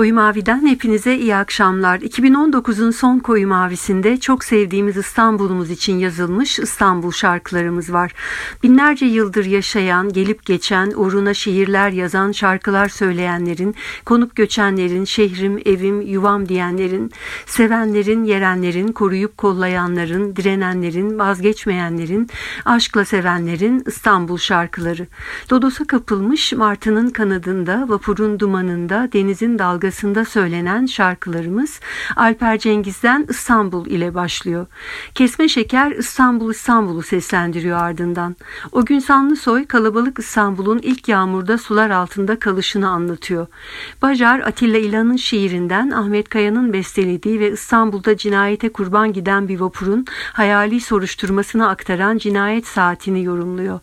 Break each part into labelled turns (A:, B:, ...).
A: Koyu Mavi'den hepinize iyi akşamlar. 2019'un son Koyu Mavisi'nde çok sevdiğimiz İstanbul'umuz için yazılmış İstanbul şarkılarımız var. Binlerce yıldır yaşayan, gelip geçen, uğruna şiirler yazan, şarkılar söyleyenlerin, konup göçenlerin, şehrim, evim, yuvam diyenlerin, sevenlerin, yerenlerin, koruyup kollayanların, direnenlerin, vazgeçmeyenlerin, aşkla sevenlerin İstanbul şarkıları. Lodosa kapılmış, martının kanadında, vapurun dumanında, denizin dalgasında, dalgasında söylenen şarkılarımız Alper Cengiz'den İstanbul ile başlıyor. Kesme Şeker İstanbul İstanbul'u seslendiriyor ardından. O gün Sanlısoy kalabalık İstanbul'un ilk yağmurda sular altında kalışını anlatıyor. Bacar Atilla İlhan'ın şiirinden Ahmet Kaya'nın bestelediği ve İstanbul'da cinayete kurban giden bir vapurun hayali soruşturmasını aktaran cinayet saatini yorumluyor.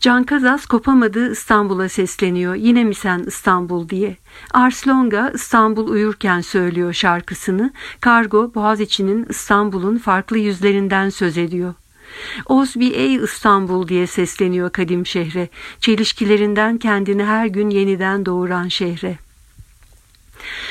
A: Can Kazas kopamadığı İstanbul'a sesleniyor. Yine mi sen İstanbul diye. Ars Longa İstanbul uyurken söylüyor şarkısını. Kargo Boğaziçi'nin İstanbul'un farklı yüzlerinden söz ediyor. Ozbi ey İstanbul diye sesleniyor kadim şehre. Çelişkilerinden kendini her gün yeniden doğuran şehre.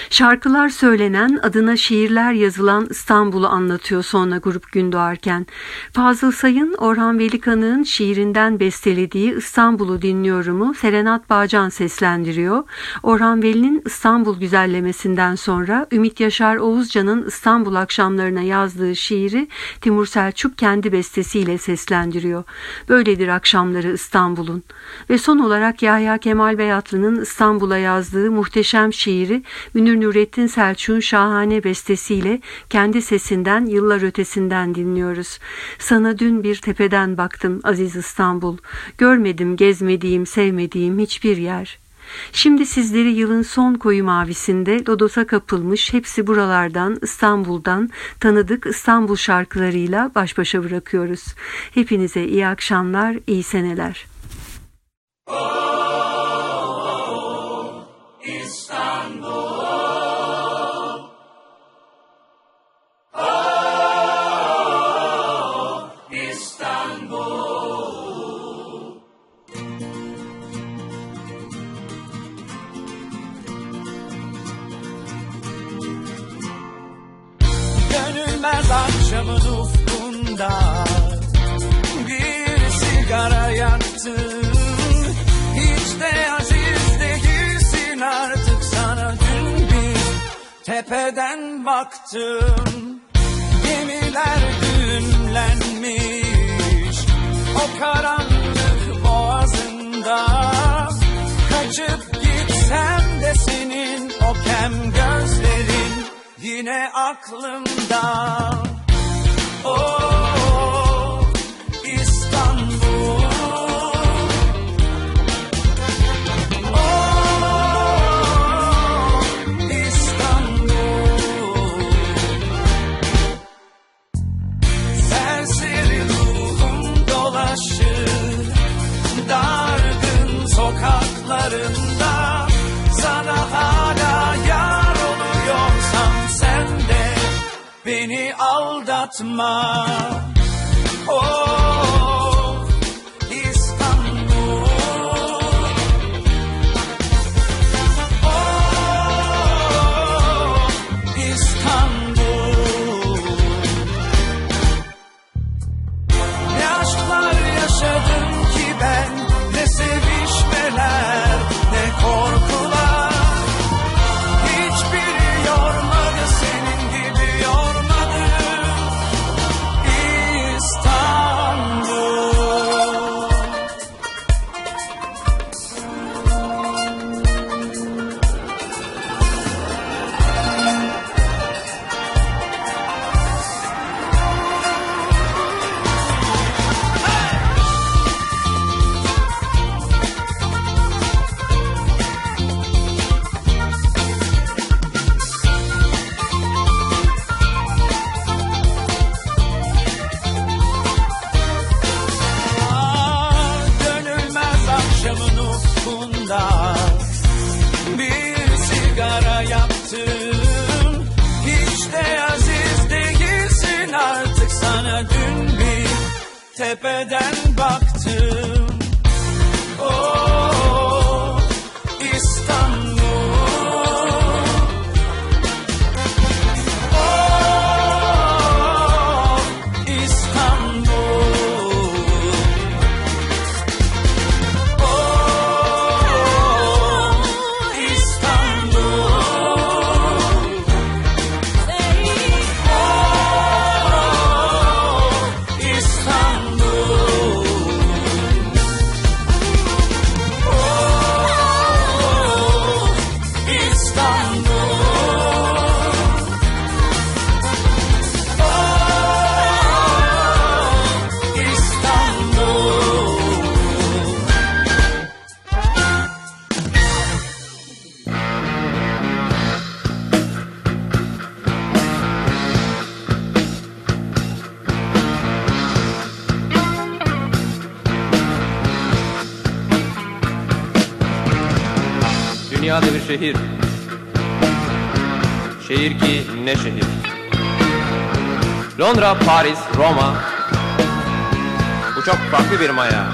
A: Şarkılar söylenen, adına şiirler yazılan İstanbul'u anlatıyor sonra grup gün doğarken. Fazıl Say'ın Orhan Velikanık'ın şiirinden bestelediği İstanbul'u dinliyorumu Serenat Bağcan seslendiriyor. Orhan Veli'nin İstanbul güzellemesinden sonra Ümit Yaşar Oğuzcan'ın İstanbul akşamlarına yazdığı şiiri Timur Selçuk kendi bestesiyle seslendiriyor. Böyledir akşamları İstanbul'un. Ve son olarak Yahya Kemal Beyatlı'nın İstanbul'a yazdığı muhteşem şiiri Münir Nurettin Selçuk'un şahane bestesiyle kendi sesinden yıllar ötesinden dinliyoruz. Sana dün bir tepeden baktım aziz İstanbul. Görmedim gezmediğim, sevmediğim hiçbir yer. Şimdi sizleri yılın son koyu mavisinde Lodos'a kapılmış hepsi buralardan İstanbul'dan tanıdık İstanbul şarkılarıyla baş başa bırakıyoruz. Hepinize iyi akşamlar, iyi seneler. Oh!
B: Tepeden baktım Gemiler düğümlenmiş O karanlık boğazında Kaçıp gitsem de senin o kem gözlerin Yine aklımda. Oh aldatma Oh
C: Paris, Roma. Bu çok farklı bir maya.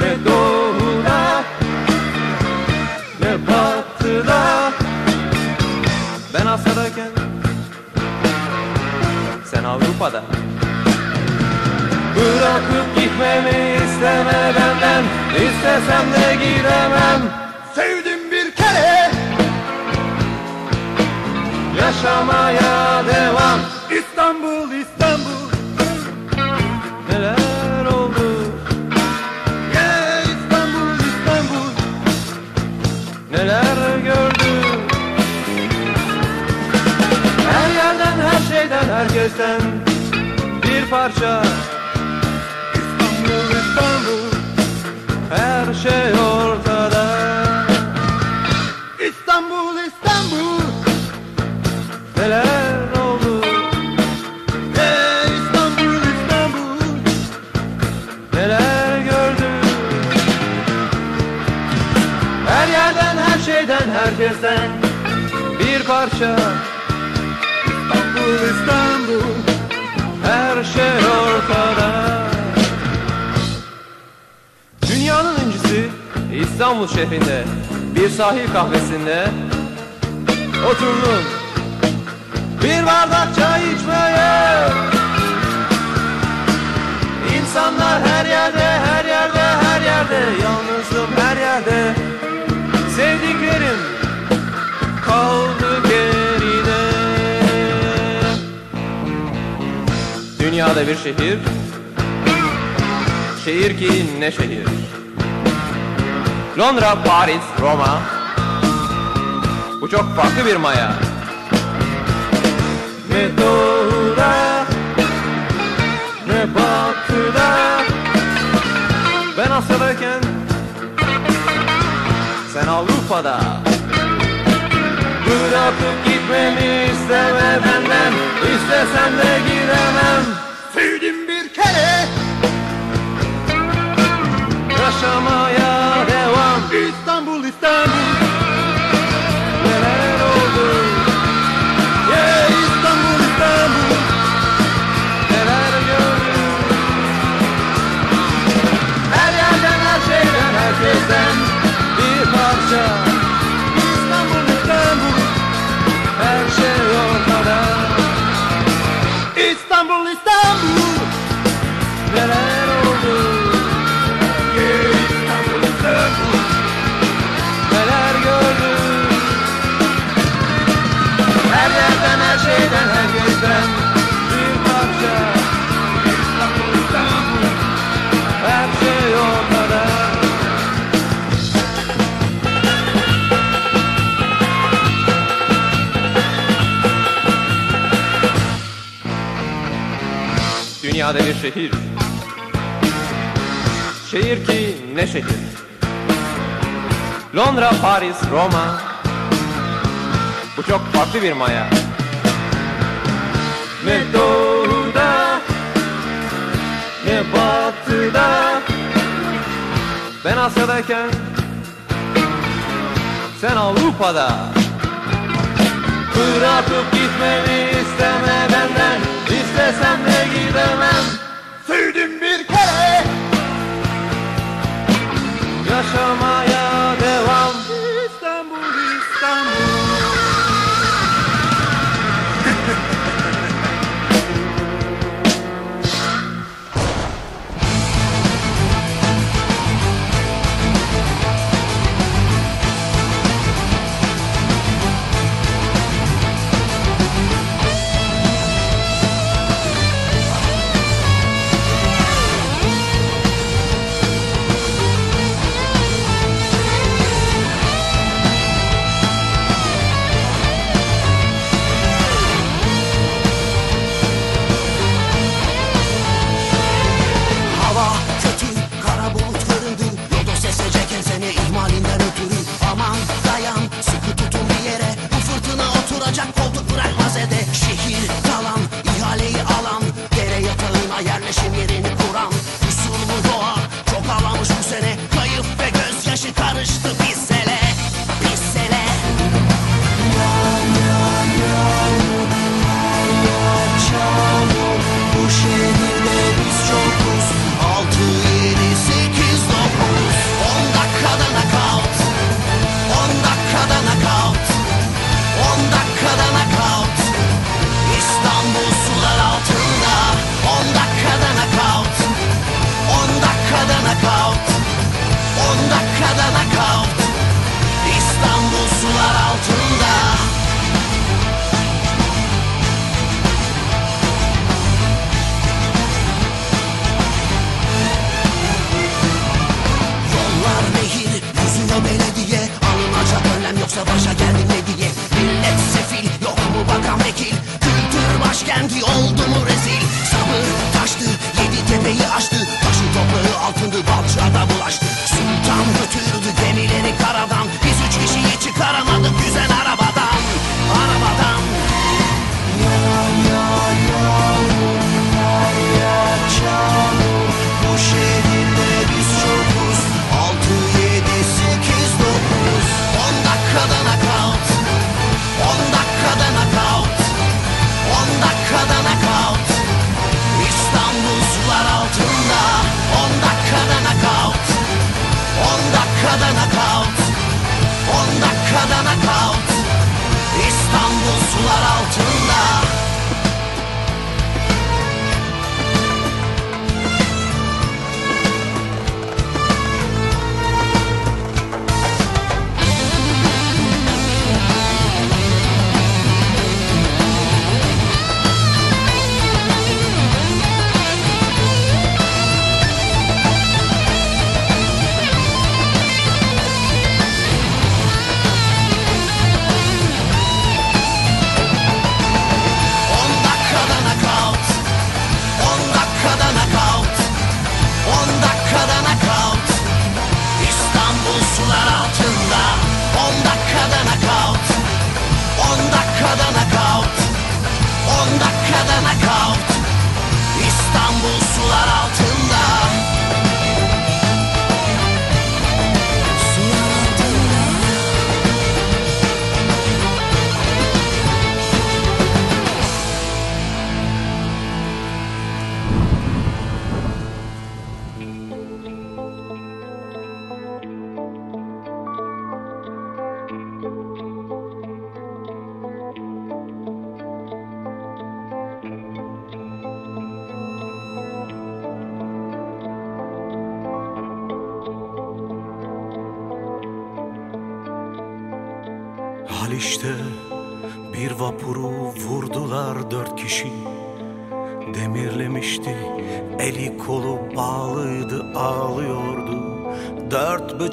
C: Ne doğuda Ne batıda. Ben Asya'dayken Sen Avrupa'da. Bırakıp gitmemi isteme benden İstesem de gidemem
B: Sevdim bir kere.
C: Yaşamaya devam
B: İstanbul İstanbul.
C: Neler oldu?
B: Yeah İstanbul İstanbul.
C: Neler gördüm Her yerden her şeyden herkesten Bir parça.
B: İstanbul İstanbul.
C: Her şey ortada herkesten Bir parça.
B: İstanbul İstanbul
C: Her şey ortada. Dünyanın öncüsü İstanbul şehrinde Bir sahil kahvesinde Oturdum Bir bardak çay içmeye. İnsanlar her yerde, her yerde, her yerde Yalnızım her yerde. Sevdiklerim kaldı geride. Dünyada bir şehir Şehir ki ne şehir? Londra, Paris, Roma. Bu çok farklı bir maya. Ne doğuda Ne batıda. Ben Asya'dayken Sen Avrupa'da Bırakıp gitmemi isteme benden. İstesem de gidemem
B: Sevdim bir kere.
C: Yaşamaya devam.
B: İstanbul İstanbul.
C: Neler oldu?
B: Yeah İstanbul İstanbul.
C: Neler gördüm Her yerden her şeyden herkesten Bir Dünyada bir şehir? Şehir ki ne şehir? Londra, Paris, Roma. Bu çok farklı bir maya. Ne doğuda Ne batıda. Ben Asya'dayken Sen Avrupa'da. Bırakıp gitmemi isteme benden İstesem de gidemem.
D: Sevdim bir kere.
E: Yaşamayı se deja.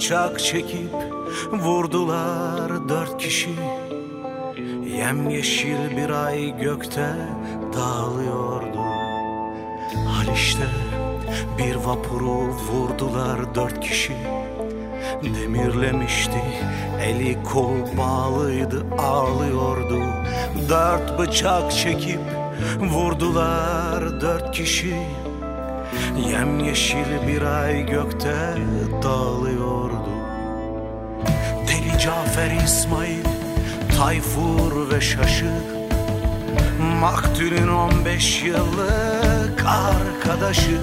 E: bıçak çekip vurdular dört kişi. Yemyeşil bir ay gökte dağılıyordu. Haliç'te bir vapuru vurdular dört kişi. Demirlemişti, eli kol bağlıydı, ağlıyordu. Dört bıçak çekip vurdular dört kişi. Yem yeşil bir ay gökte dağılıyordu. Deli Cafer İsmail, Tayfur ve Şaşık Maktül'ün 15 yıllık
F: arkadaşı.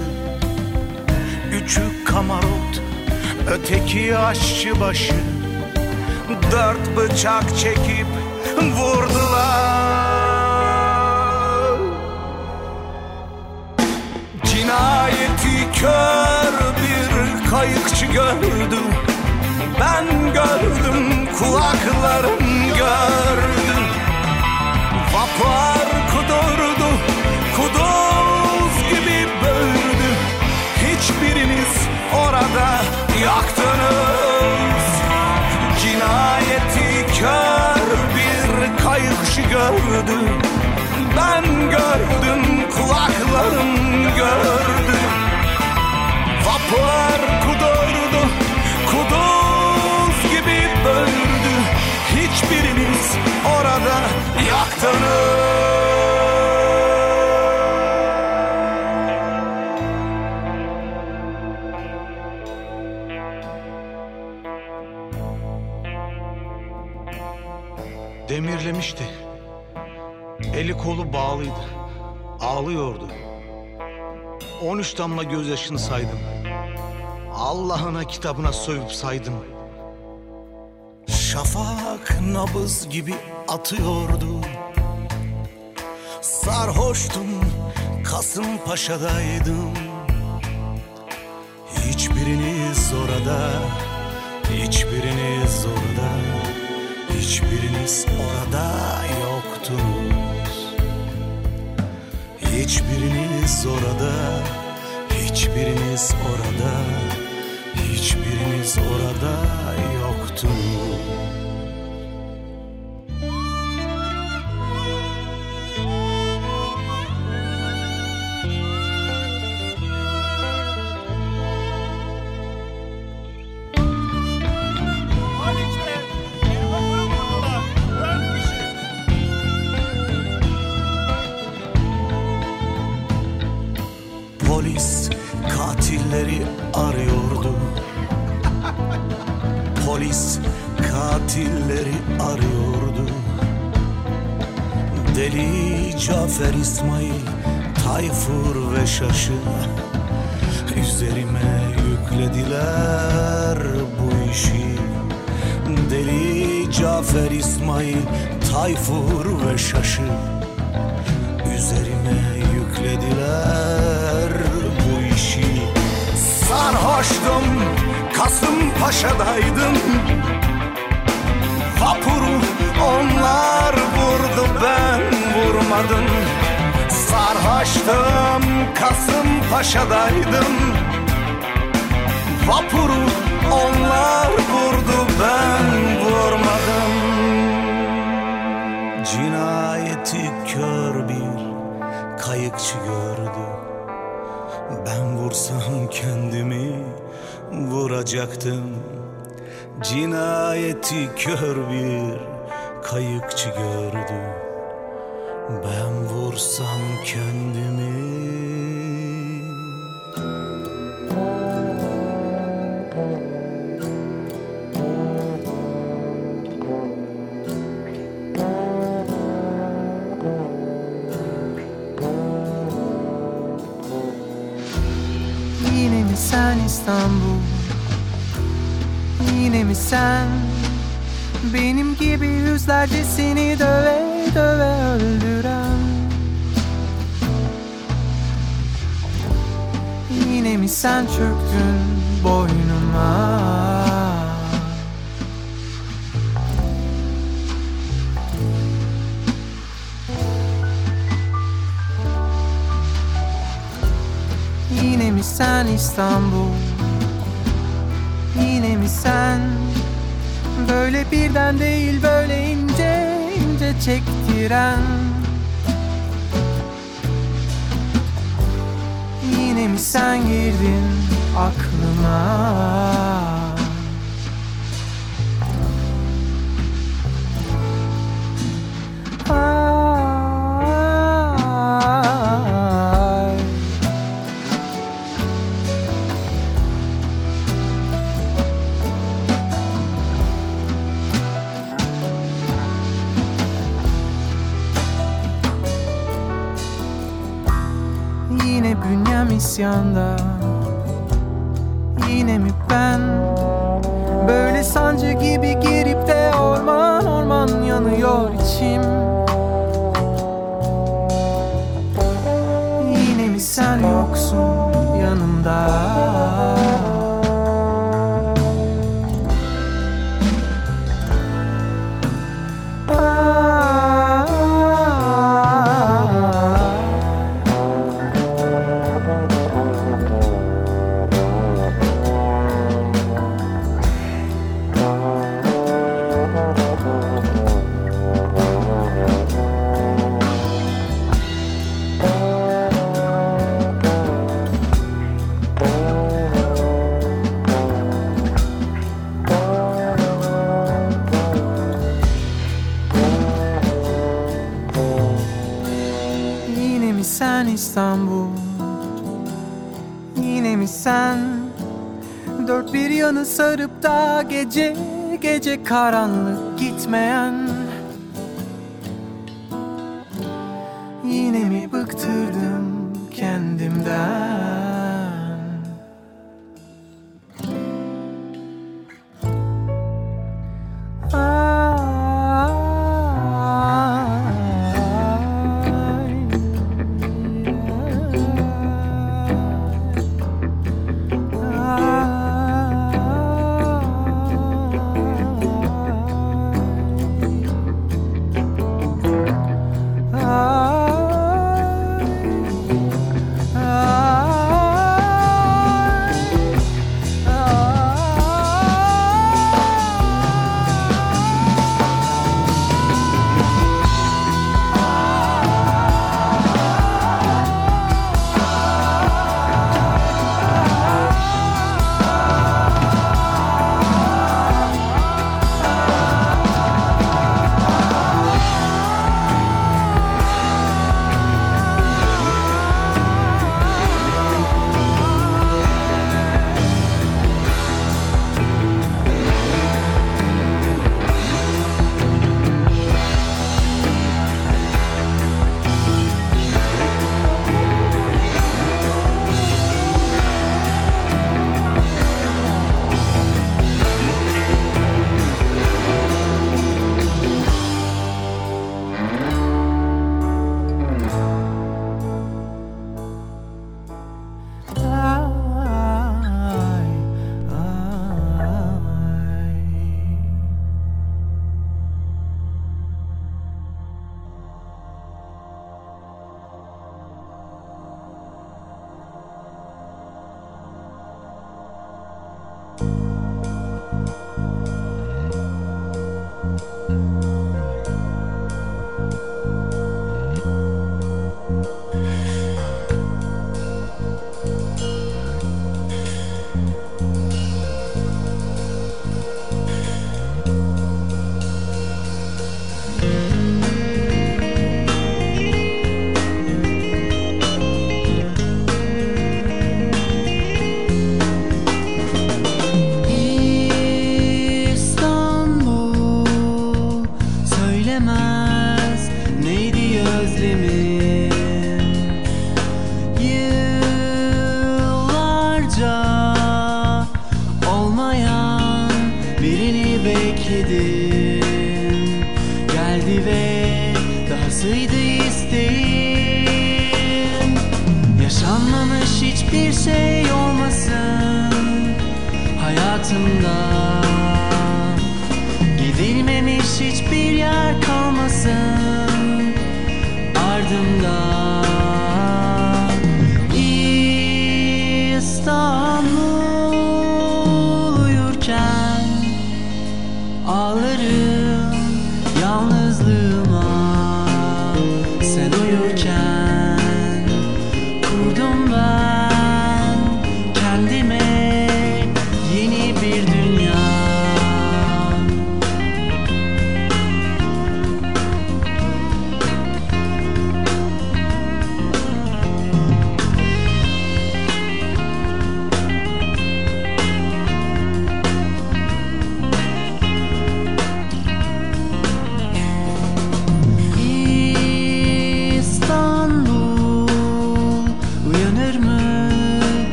F: Üçü kamarot, öteki aşçı başı. Dört bıçak çekip vurdular. Cinayeti kör bir kayıkçı gördü Ben gördüm kulaklarım gördü. Vapur kudurdu kuduz gibi böldü. Hiçbiriniz orada yaktınız. Cinayeti kör bir kayıkçı gördü Ben gördüm kulaklarım gördü. Vapur kudurdu Ağlıyordu. 13 damla gözyaşını saydım. Allah'ına kitabına sövüp saydım. Şafak nabız gibi atıyordu. Sarhoştum, Kasımpaşa'daydım. Hiçbiriniz orada, hiçbiriniz orada, hiçbiriniz orada yoktunuz. Hiçbiriniz orada, hiçbiriniz orada, hiçbiriniz orada yoktunuz. Tayfur ve Şaşı Üzerime yüklediler bu işi. Sarhoştum Kasımpaşa'daydım. Vapuru onlar vurdu ben vurmadım. Sarhoştum Kasımpaşa'daydım. Vapuru kayıkçı gördü. Ben vursam kendimi vuracaktım. Cinayeti kör bir kayıkçı gördü. Ben vursam kendimi
G: İstanbul? Yine mi sen? Böyle birden değil böyle ince ince çektiren Yine mi sen girdin aklıma? isyanda Yine mi ben? Böyle sancı gibi girip de orman orman yanıyor içim. sarıp da gece gece karanlık gitmeyen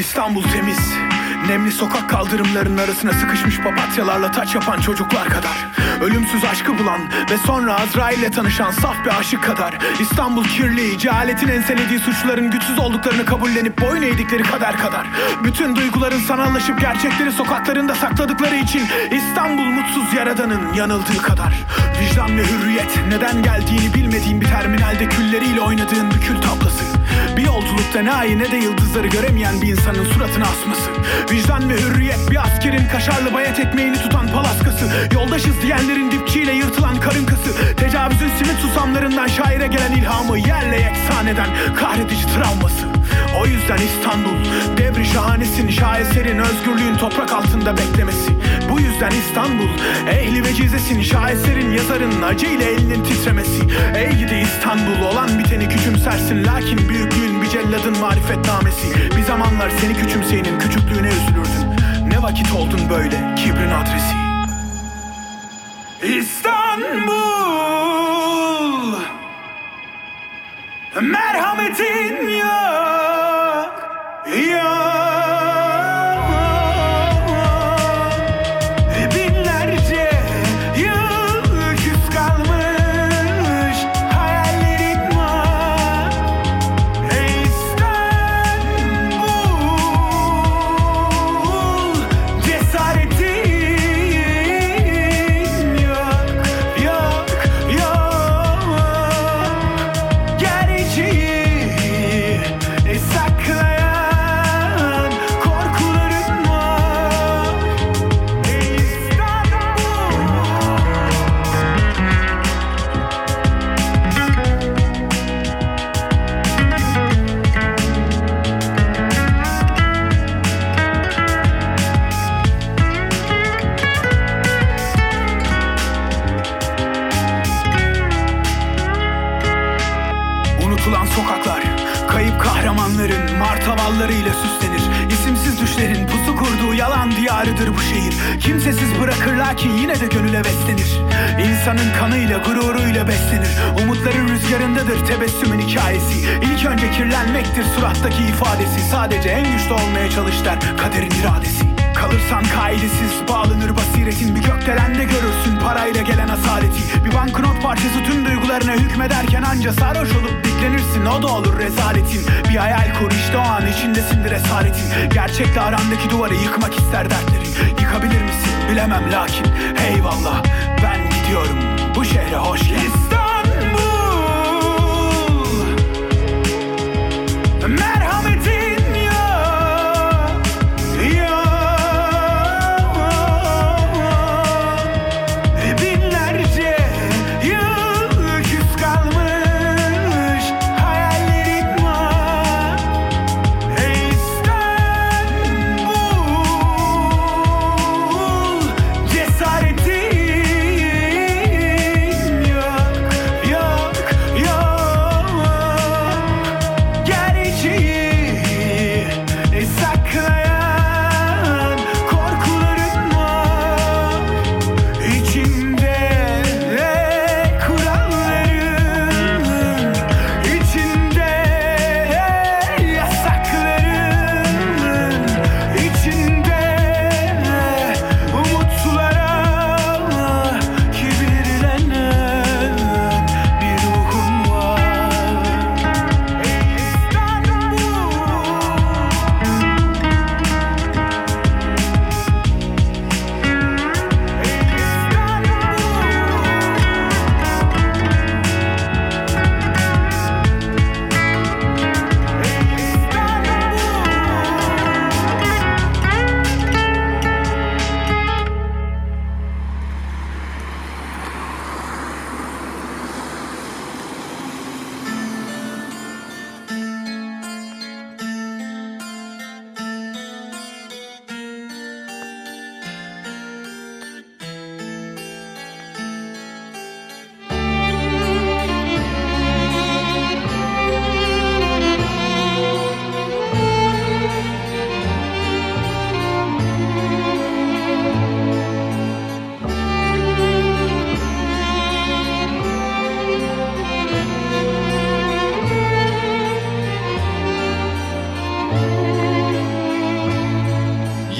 H: İstanbul
I: temiz. Nemli sokak kaldırımlarının arasına sıkışmış papatyalarla taç yapan çocuklar kadar. Ölümsüz aşkı bulan ve sonra Azrail'le tanışan saf bir aşık kadar. İstanbul kirli, cehaletin enselediği suçların güçsüz olduklarını kabullenip boyun eğdikleri kader kadar. Bütün duyguların sanallaşıp gerçekleri sokaklarında sakladıkları için İstanbul mutsuz yaradanın yanıldığı kadar. Vicdan ve hürriyet neden geldiğini bilmediğin bir terminalde külleriyle oynadığın bir kül tablası bir yolculukta ne ayı ne de yıldızları göremeyen bir insanın suratına asması. Vicdan ve hürriyet bir askerin kaşarlı bayat ekmeğini tutan palaskası. Yoldaşız diyenlerin dipçiyle yırtılan karın kası. Tecavüzün simit susamlarından şaire gelen ilhamı yerle yeksan eden kahredici travması o yüzden İstanbul devri şahanesin şaheserin özgürlüğün toprak altında beklemesi. Bu yüzden İstanbul ehli vecizesin şaheserin yazarın acıyla elinin titremesi. Ey gidi İstanbul olan biteni küçümsersin lakin büyüklüğün bir celladın marifetnamesi. Bir zamanlar seni küçümseyenin küçüklüğüne üzülürdün. Ne vakit oldun böyle kibrin adresi? İstanbul! Merhametin yok Yok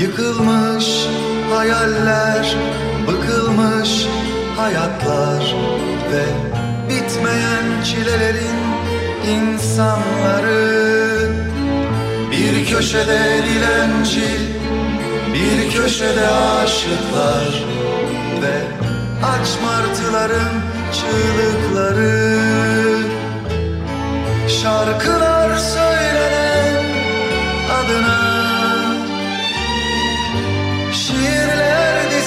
J: Yıkılmış hayaller, bıkılmış hayatlar ve bitmeyen çilelerin insanları. Bir köşede dilenci, bir köşede aşıklar ve aç martıların çığlıkları. Şarkılar söylenen adına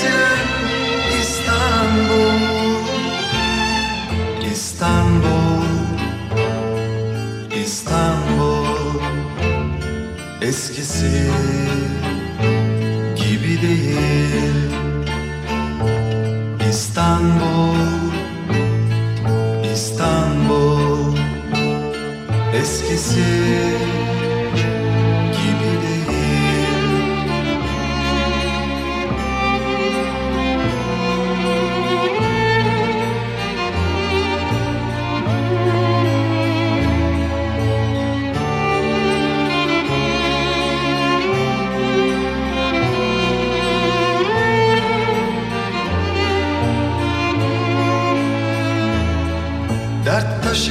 J: Dizilen İstanbul. İstanbul. İstanbul. Eskisi gibi değil. İstanbul. İstanbul. Eskisi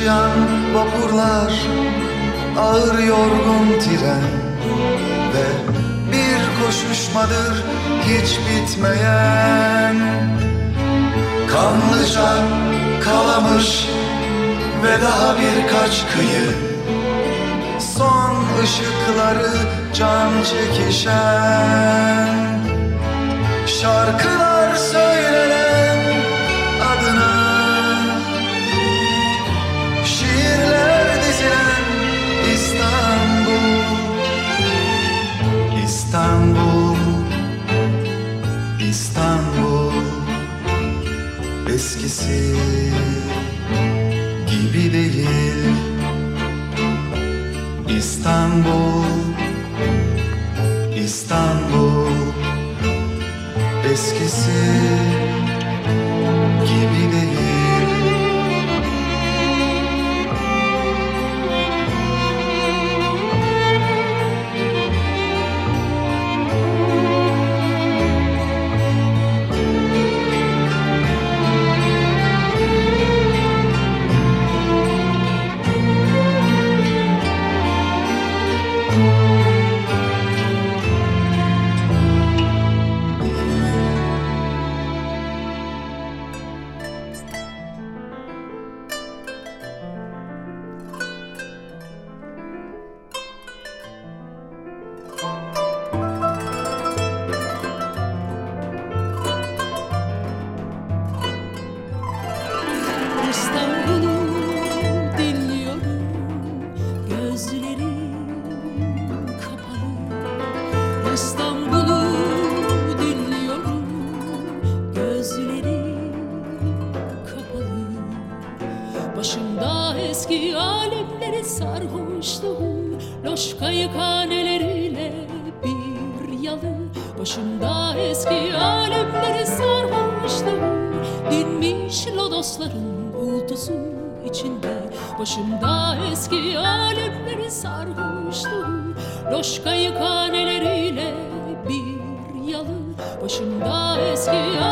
J: taşıyan vapurlar Ağır yorgun tren Ve bir koşuşmadır hiç bitmeyen. Kanlıca kalamış Ve daha birkaç kıyı Son ışıkları can çekişen. Şarkılar söylenen Eskisi gibi değil. İstanbul İstanbul Eskisi gibi değil
K: alemleri sarhoşluğum Loşka yıkaneleriyle bir yalı Başımda eski alemleri sarhoşluğum Dinmiş lodosların uğultusu içinde. Başımda eski alemleri sarhoşluğum Loşka yıkaneleriyle bir yalı Başımda eski alemleri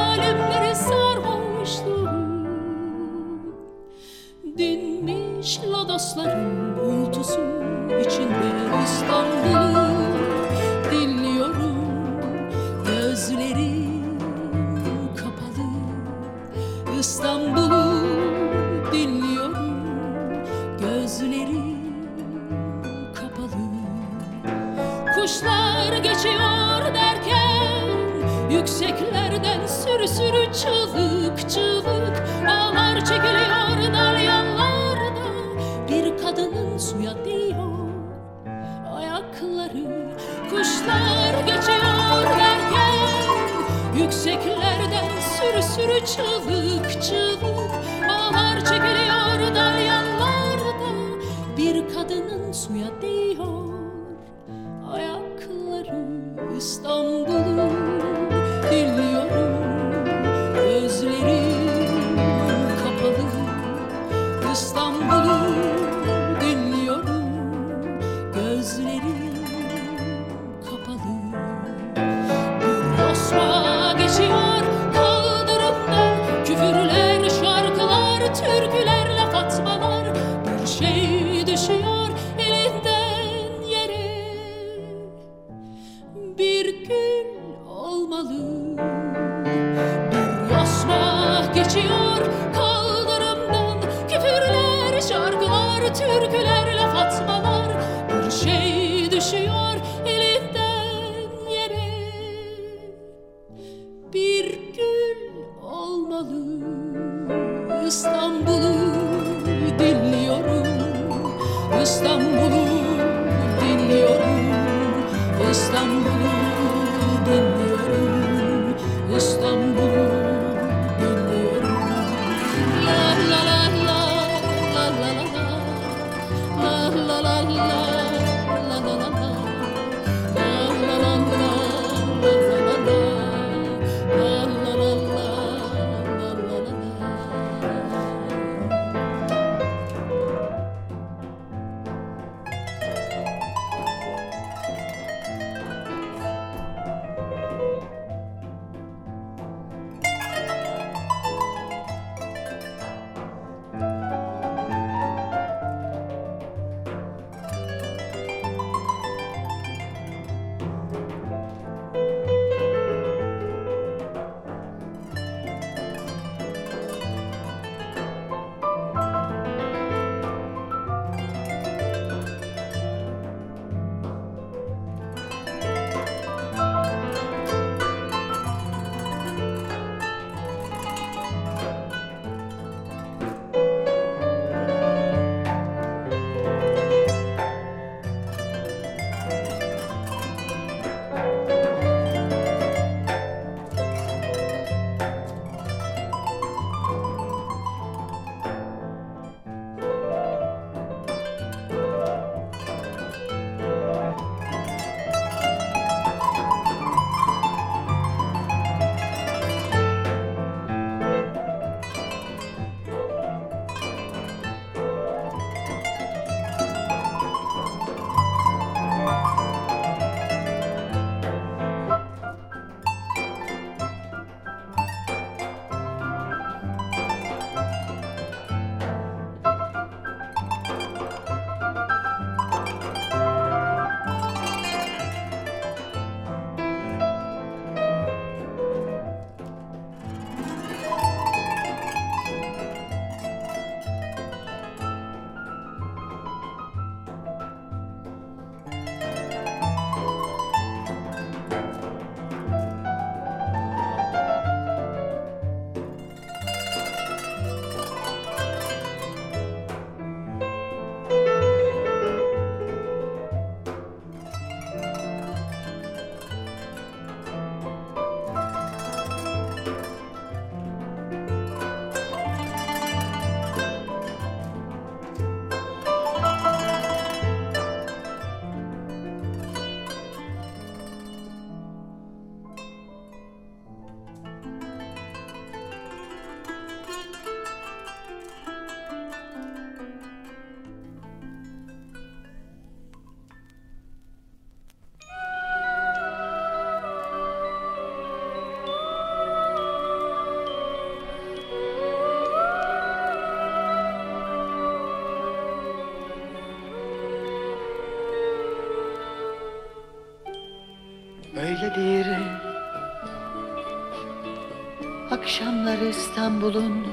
L: İstanbul'un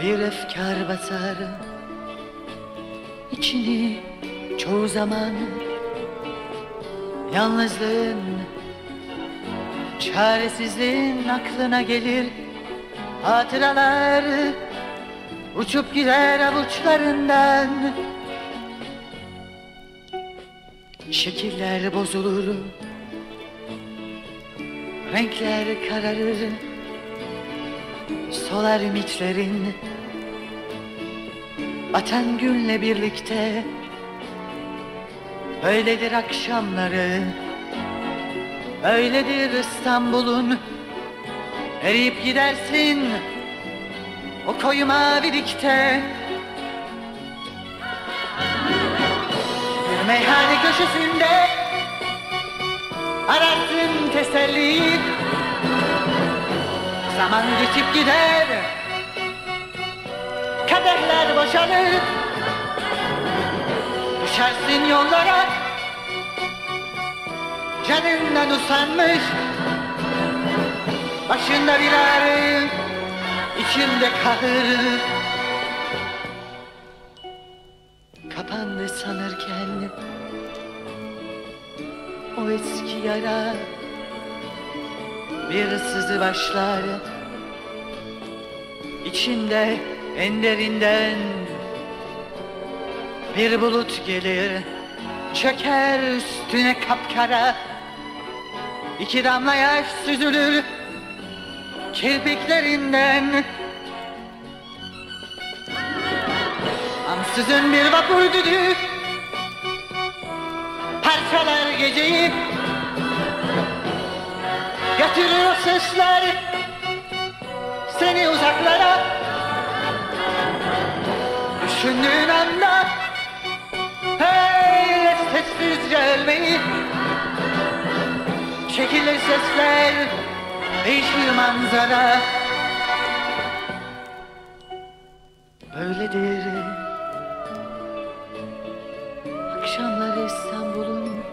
L: Bir efkar basar içini çoğu zaman Yalnızlığın Çaresizliğin aklına gelir. Hatıralar Uçup gider avuçlarından. Şekiller bozulur Renkler kararır Solar ümitlerin Batan günle birlikte Böyledir akşamları Böyledir İstanbul'un. Eriyip gidersin O koyu mavilikte Bir meyhane köşesinde Ararsın teselli Zaman geçip gider. Kadehler boşalır Düşersin yollara. Canından usanmış. Başında bir ağrı içinde kahır. Kapandı sanırken O eski yara Bir sızı başlar İçinde en derinden
M: Bir bulut gelir Çöker üstüne kapkara. İki damla yaş süzülür Kirpiklerinden. Ansızın bir vapur düdüğü Parçalar geceyi Götürür sesler Seni uzaklara. Düşündüğün anda Hey sessizce ölmeyi. Çekilir sesler Değişir manzara. Böyledir. Akşamları İstanbul'un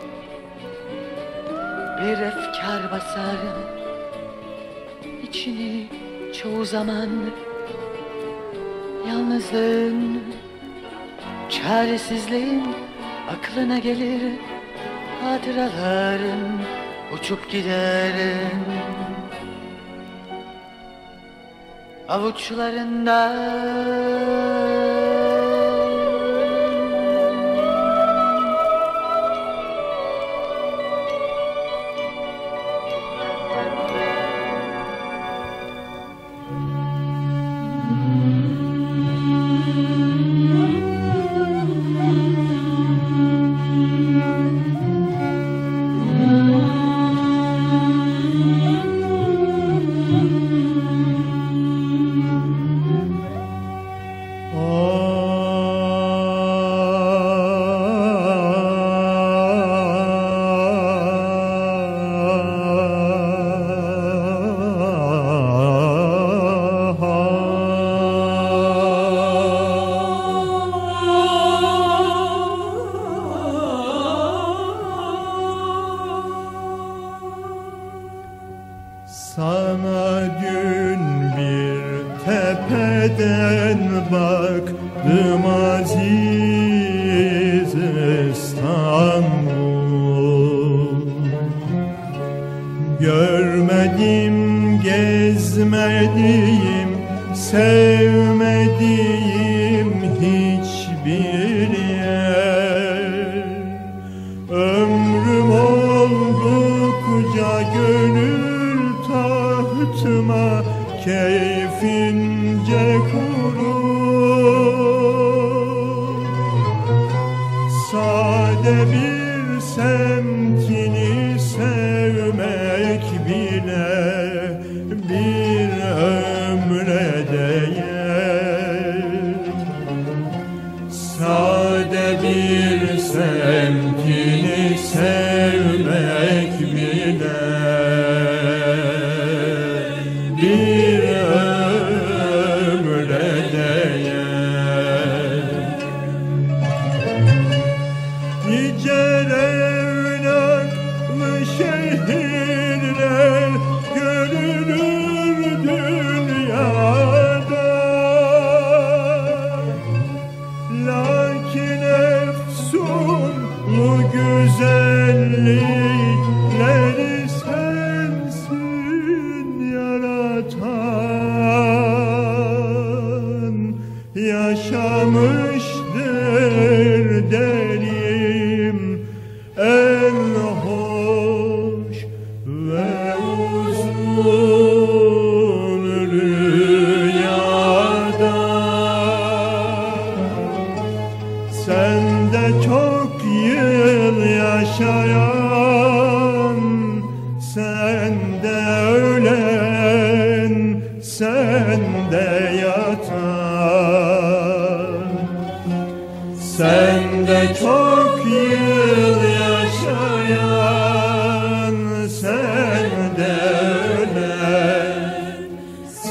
M: Bir efkar basar içini çoğu zaman Yalnızlığın Çaresizliğin aklına gelir. Hatıraların uçup gider Avuçlarında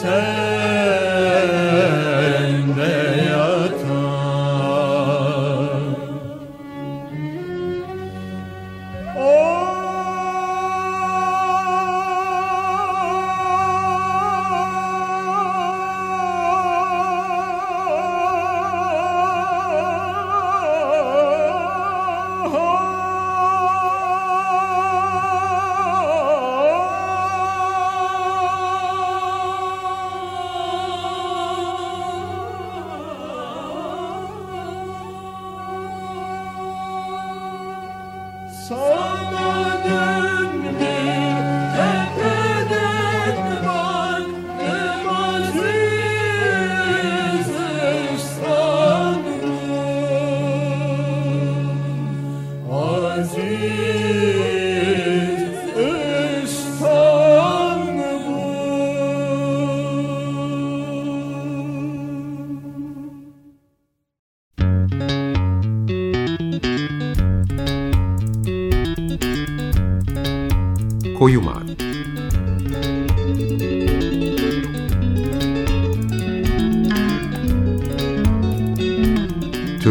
N: Sen